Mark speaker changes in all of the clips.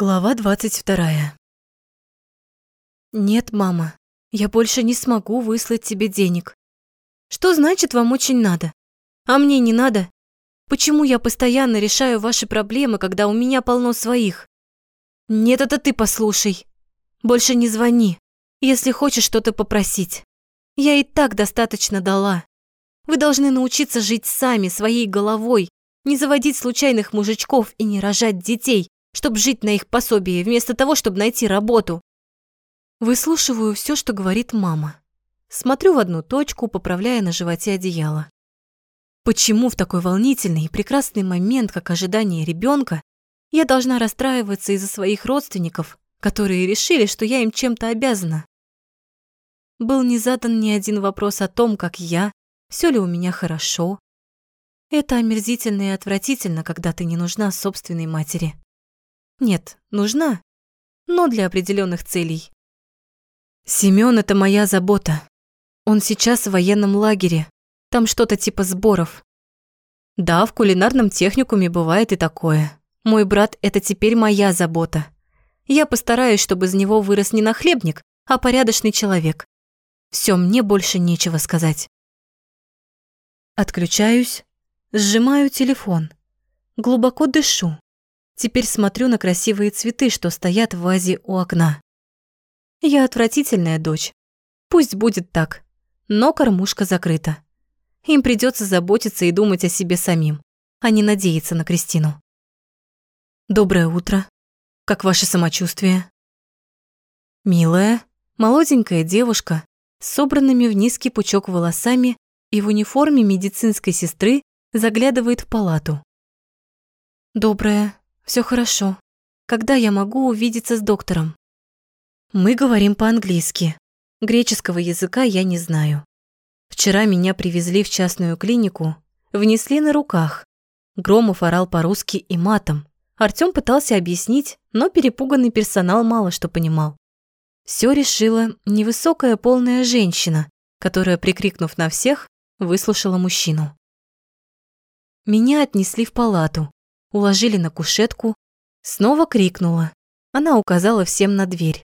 Speaker 1: Глава двадцать вторая. Нет, мама, я больше не смогу выслать тебе денег. Что значит вам очень надо? А мне не надо? Почему я постоянно решаю ваши проблемы, когда у меня полно своих? Нет, это ты послушай. Больше не звони, если хочешь что-то попросить. Я и так достаточно дала. Вы должны научиться жить сами, своей головой, не заводить случайных мужичков и не рожать детей, чтобы жить на их пособие, вместо того, чтобы найти работу. Выслушиваю все, что говорит мама. Смотрю в одну точку, поправляя на животе одеяло. Почему в такой волнительный и прекрасный момент, как ожидание ребенка, я должна расстраиваться из-за своих родственников, которые решили, что я им чем-то обязана? Был не задан ни один вопрос о том, как я, все ли у меня хорошо. Это омерзительно и отвратительно, когда ты не нужна собственной матери. Нет, нужна, но для определенных целей. Семён – это моя забота. Он сейчас в военном лагере. Там что-то типа сборов. Да, в кулинарном техникуме бывает и такое. Мой брат – это теперь моя забота. Я постараюсь, чтобы из него вырос не нахлебник, а порядочный человек. Все, мне больше нечего сказать. Отключаюсь, сжимаю телефон, глубоко дышу. Теперь смотрю на красивые цветы, что стоят в вазе у окна. Я отвратительная дочь. Пусть будет так, но кормушка закрыта. Им придется заботиться и думать о себе самим, а не надеяться на Кристину. Доброе утро. Как ваше самочувствие? Милая, молоденькая девушка с собранными в низкий пучок волосами и в униформе медицинской сестры заглядывает в палату. Доброе, все хорошо. Когда я могу увидеться с доктором? Мы говорим по-английски. Греческого языка я не знаю. Вчера меня привезли в частную клинику, внесли на руках. Громов орал по-русски и матом. Артём пытался объяснить, но перепуганный персонал мало что понимал. Все решила невысокая полная женщина, которая, прикрикнув на всех, выслушала мужчину. Меня отнесли в палату уложили на кушетку, снова крикнула. Она указала всем на дверь.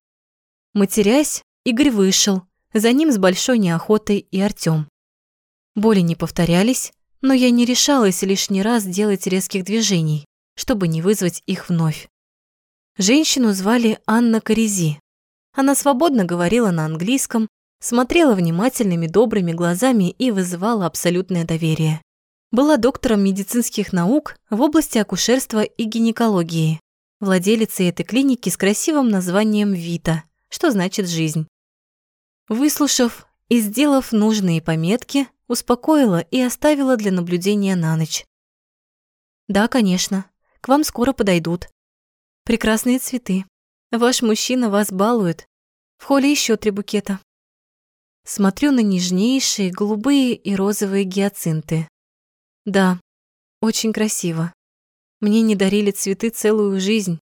Speaker 1: Матерясь, Игорь вышел, за ним с большой неохотой и Артём. Боли не повторялись, но я не решалась лишний раз делать резких движений, чтобы не вызвать их вновь. Женщину звали Анна Корези. Она свободно говорила на английском, смотрела внимательными добрыми глазами и вызывала абсолютное доверие была доктором медицинских наук в области акушерства и гинекологии, владелицей этой клиники с красивым названием «Вита», что значит «жизнь». Выслушав и сделав нужные пометки, успокоила и оставила для наблюдения на ночь. «Да, конечно, к вам скоро подойдут. Прекрасные цветы. Ваш мужчина вас балует. В холле еще три букета». Смотрю на нежнейшие голубые и розовые гиацинты, да, очень красиво. Мне не дарили цветы целую жизнь.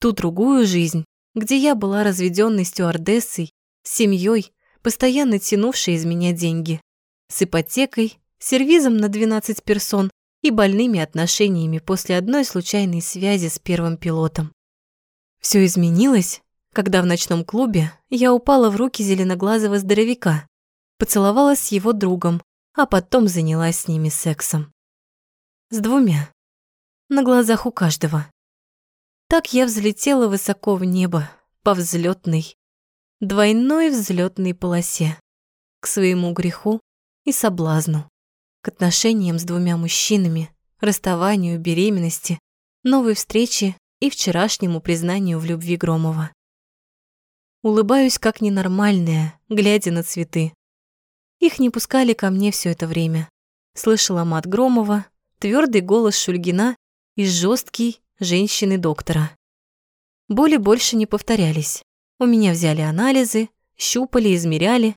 Speaker 1: Ту другую жизнь, где я была разведённой стюардессой, с семьей, постоянно тянувшей из меня деньги, с ипотекой, сервизом на 12 персон и больными отношениями после одной случайной связи с первым пилотом. Все изменилось, когда в ночном клубе я упала в руки зеленоглазого здоровяка, поцеловалась с его другом, а потом занялась с ними сексом. С двумя. На глазах у каждого. Так я взлетела высоко в небо, по взлетной, двойной взлетной полосе, к своему греху и соблазну, к отношениям с двумя мужчинами, расставанию, беременности, новой встрече и вчерашнему признанию в любви Громова. Улыбаюсь как ненормальная, глядя на цветы, их не пускали ко мне все это время. Слышала мат Громова, твердый голос Шульгина и жесткий женщины-доктора. Боли больше не повторялись. У меня взяли анализы, щупали, измеряли.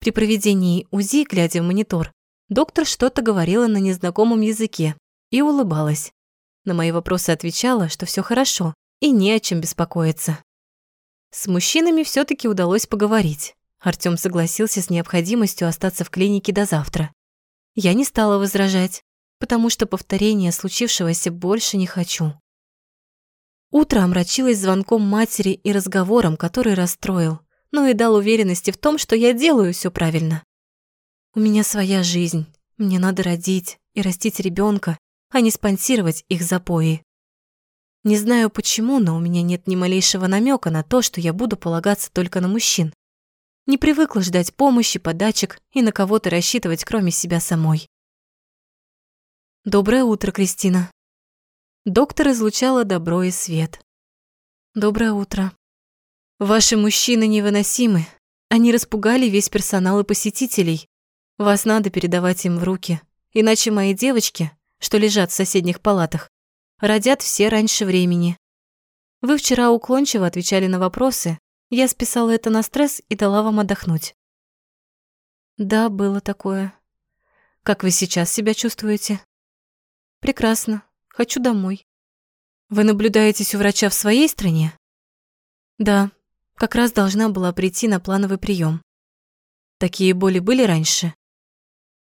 Speaker 1: При проведении УЗИ, глядя в монитор, доктор что-то говорила на незнакомом языке и улыбалась. На мои вопросы отвечала, что все хорошо и не о чем беспокоиться. С мужчинами все таки удалось поговорить. Артём согласился с необходимостью остаться в клинике до завтра. Я не стала возражать, потому что повторения случившегося больше не хочу. Утро омрачилось звонком матери и разговором, который расстроил, но и дал уверенности в том, что я делаю все правильно. У меня своя жизнь, мне надо родить и растить ребенка, а не спонсировать их запои. Не знаю почему, но у меня нет ни малейшего намека на то, что я буду полагаться только на мужчин. Не привыкла ждать помощи, подачек и на кого-то рассчитывать, кроме себя самой. Доброе утро, Кристина. Доктор излучала добро и свет. Доброе утро. Ваши мужчины невыносимы. Они распугали весь персонал и посетителей. Вас надо передавать им в руки, иначе мои девочки, что лежат в соседних палатах, родят все раньше времени. Вы вчера уклончиво отвечали на вопросы, я списала это на стресс и дала вам отдохнуть. Да, было такое. Как вы сейчас себя чувствуете? Прекрасно. Хочу домой. Вы наблюдаетесь у врача в своей стране? Да, как раз должна была прийти на плановый прием. Такие боли были раньше?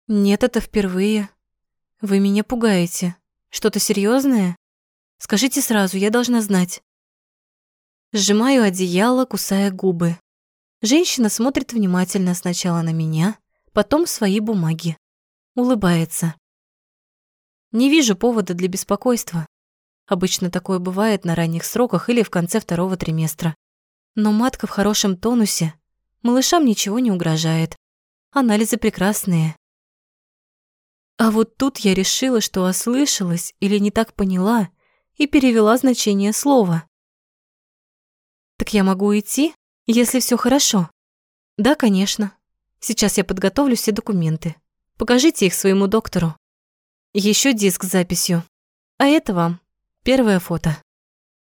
Speaker 1: Нет, это впервые. Вы меня пугаете. Что-то серьезное? Скажите сразу, я должна знать. Сжимаю одеяло, кусая губы. Женщина смотрит внимательно сначала на меня, потом свои бумаги. Улыбается. Не вижу повода для беспокойства. Обычно такое бывает на ранних сроках или в конце второго триместра. Но матка в хорошем тонусе. Малышам ничего не угрожает. Анализы прекрасные. А вот тут я решила, что ослышалась или не так поняла и перевела значение слова. Так я могу идти, если все хорошо? Да, конечно. Сейчас я подготовлю все документы. Покажите их своему доктору. Еще диск с записью. А это вам. Первое фото.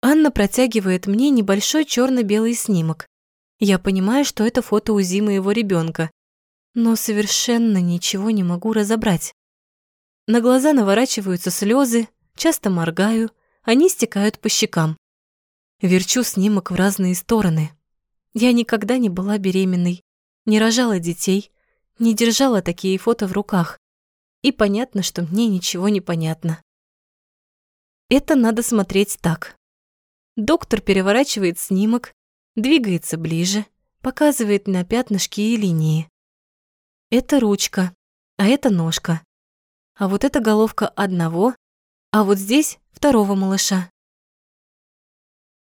Speaker 1: Анна протягивает мне небольшой черно белый снимок. Я понимаю, что это фото УЗИ моего ребенка, но совершенно ничего не могу разобрать. На глаза наворачиваются слезы, часто моргаю, они стекают по щекам. Верчу снимок в разные стороны. Я никогда не была беременной, не рожала детей, не держала такие фото в руках. И понятно, что мне ничего не понятно. Это надо смотреть так. Доктор переворачивает снимок, двигается ближе, показывает на пятнышки и линии. Это ручка, а это ножка. А вот это головка одного, а вот здесь второго малыша.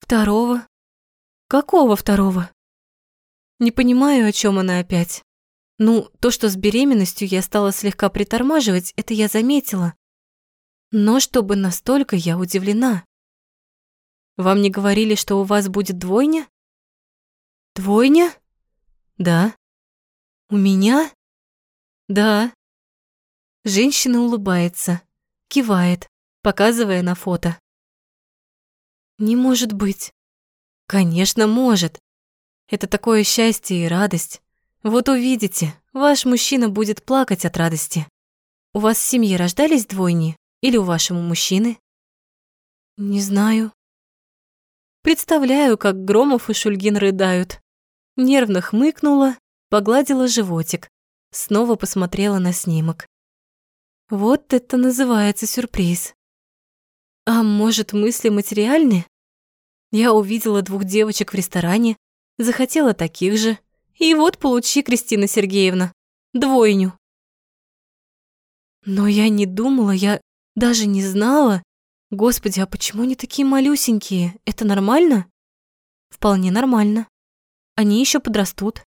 Speaker 1: Второго? Какого второго? Не понимаю, о чем она опять. Ну, то, что с беременностью я стала слегка притормаживать, это я заметила. Но чтобы настолько, я удивлена. Вам не говорили, что у вас будет двойня? Двойня? Да. У меня? Да. Женщина улыбается, кивает, показывая на фото. Не может быть. Конечно, может. Это такое счастье и радость. Вот увидите, ваш мужчина будет плакать от радости. У вас в семье рождались двойни или у вашего мужчины? Не знаю. Представляю, как Громов и Шульгин рыдают. Нервно хмыкнула, погладила животик, снова посмотрела на снимок. Вот это называется сюрприз. А может, мысли материальны? Я увидела двух девочек в ресторане, захотела таких же, и вот получи, Кристина Сергеевна, двойню. Но я не думала, я даже не знала. Господи, а почему они такие малюсенькие? Это нормально? Вполне нормально. Они еще подрастут.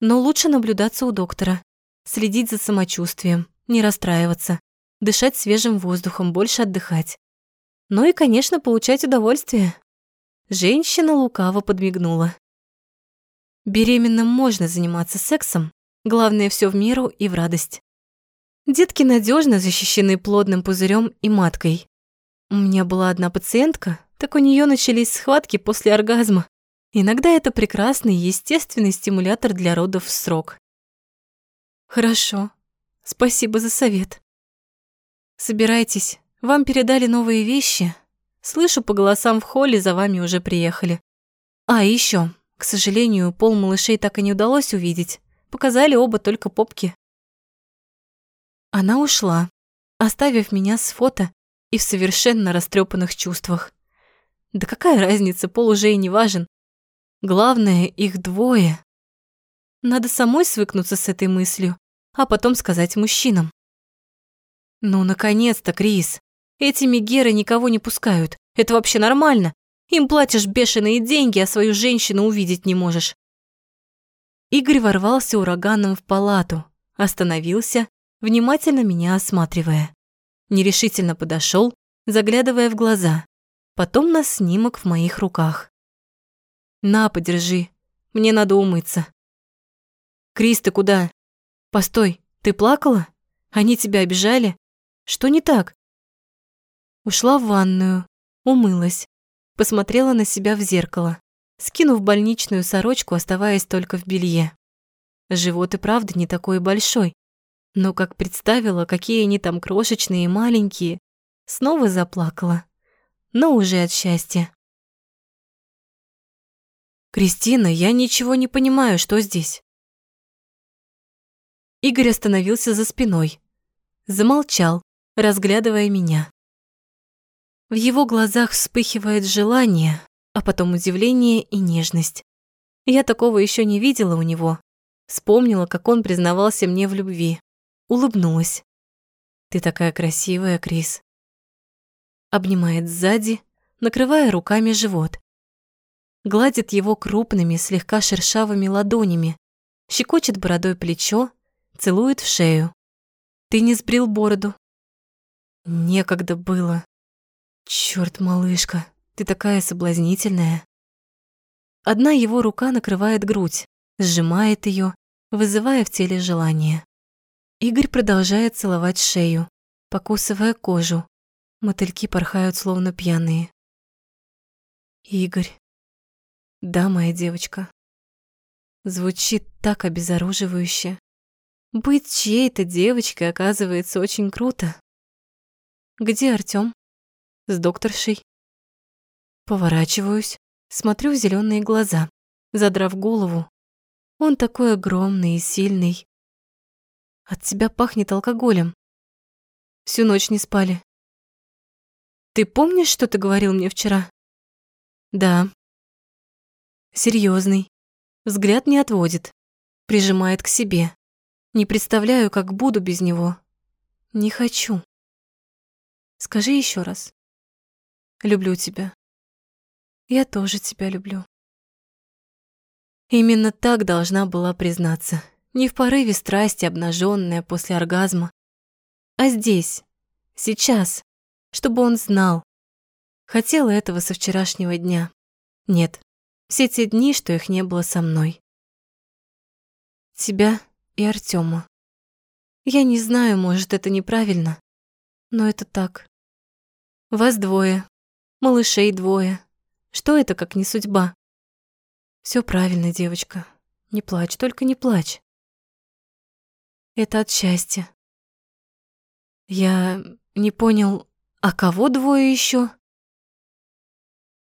Speaker 1: Но лучше наблюдаться у доктора, следить за самочувствием, не расстраиваться, дышать свежим воздухом, больше отдыхать. Ну и, конечно, получать удовольствие. Женщина лукаво подмигнула. Беременным можно заниматься сексом, главное все в меру и в радость. Детки надежно защищены плодным пузырем и маткой. У меня была одна пациентка, так у нее начались схватки после оргазма. Иногда это прекрасный естественный стимулятор для родов в срок. Хорошо. Спасибо за совет. Собирайтесь. Вам передали новые вещи, Слышу по голосам в холле, за вами уже приехали. А, еще, к сожалению, пол малышей так и не удалось увидеть. Показали оба только попки. Она ушла, оставив меня с фото и в совершенно растрепанных чувствах. Да какая разница, пол уже и не важен. Главное, их двое. Надо самой свыкнуться с этой мыслью, а потом сказать мужчинам. Ну, наконец-то, Крис. Эти мегеры никого не пускают. Это вообще нормально. Им платишь бешеные деньги, а свою женщину увидеть не можешь. Игорь ворвался ураганом в палату, остановился, внимательно меня осматривая. Нерешительно подошел, заглядывая в глаза. Потом на снимок в моих руках. «На, подержи. Мне надо умыться». «Крис, ты куда?» «Постой, ты плакала? Они тебя обижали? Что не так?» Ушла в ванную, умылась, посмотрела на себя в зеркало, скинув больничную сорочку, оставаясь только в белье. Живот и правда не такой большой, но как представила, какие они там крошечные и маленькие, снова заплакала, но уже от счастья. «Кристина, я ничего не понимаю, что здесь?» Игорь остановился за спиной. Замолчал, разглядывая меня. В его глазах вспыхивает желание, а потом удивление и нежность. Я такого еще не видела у него. Вспомнила, как он признавался мне в любви. Улыбнулась. «Ты такая красивая, Крис». Обнимает сзади, накрывая руками живот. Гладит его крупными, слегка шершавыми ладонями, щекочет бородой плечо, целует в шею. Ты не сбрил бороду. Некогда было. Чёрт, малышка, ты такая соблазнительная. Одна его рука накрывает грудь, сжимает её, вызывая в теле желание. Игорь продолжает целовать шею, покусывая кожу. Мотыльки порхают словно пьяные. Игорь. Да, моя девочка. Звучит так обезоруживающе. Быть чьей-то девочкой оказывается очень круто. Где Артём? С докторшей. Поворачиваюсь, смотрю в зелёные глаза, задрав голову. Он такой огромный и сильный. От тебя пахнет алкоголем. Всю ночь не спали. Ты помнишь, что ты говорил мне вчера? Да. Серьёзный. Взгляд не отводит. Прижимает к себе. Не представляю, как буду без него. Не хочу. Скажи еще раз. Люблю тебя. Я тоже тебя люблю. Именно так должна была признаться. Не в порыве страсти, обнаженная после оргазма, а здесь, сейчас, чтобы он знал. Хотела этого со вчерашнего дня. Нет, все те дни, что их не было со мной. Тебя и Артема. Я не знаю, может, это неправильно, но это так. Вас двое, малышей двое. Что это, как не судьба? Все правильно, девочка. Не плачь, только не плачь. Это от счастья. Я не понял, а кого двое еще?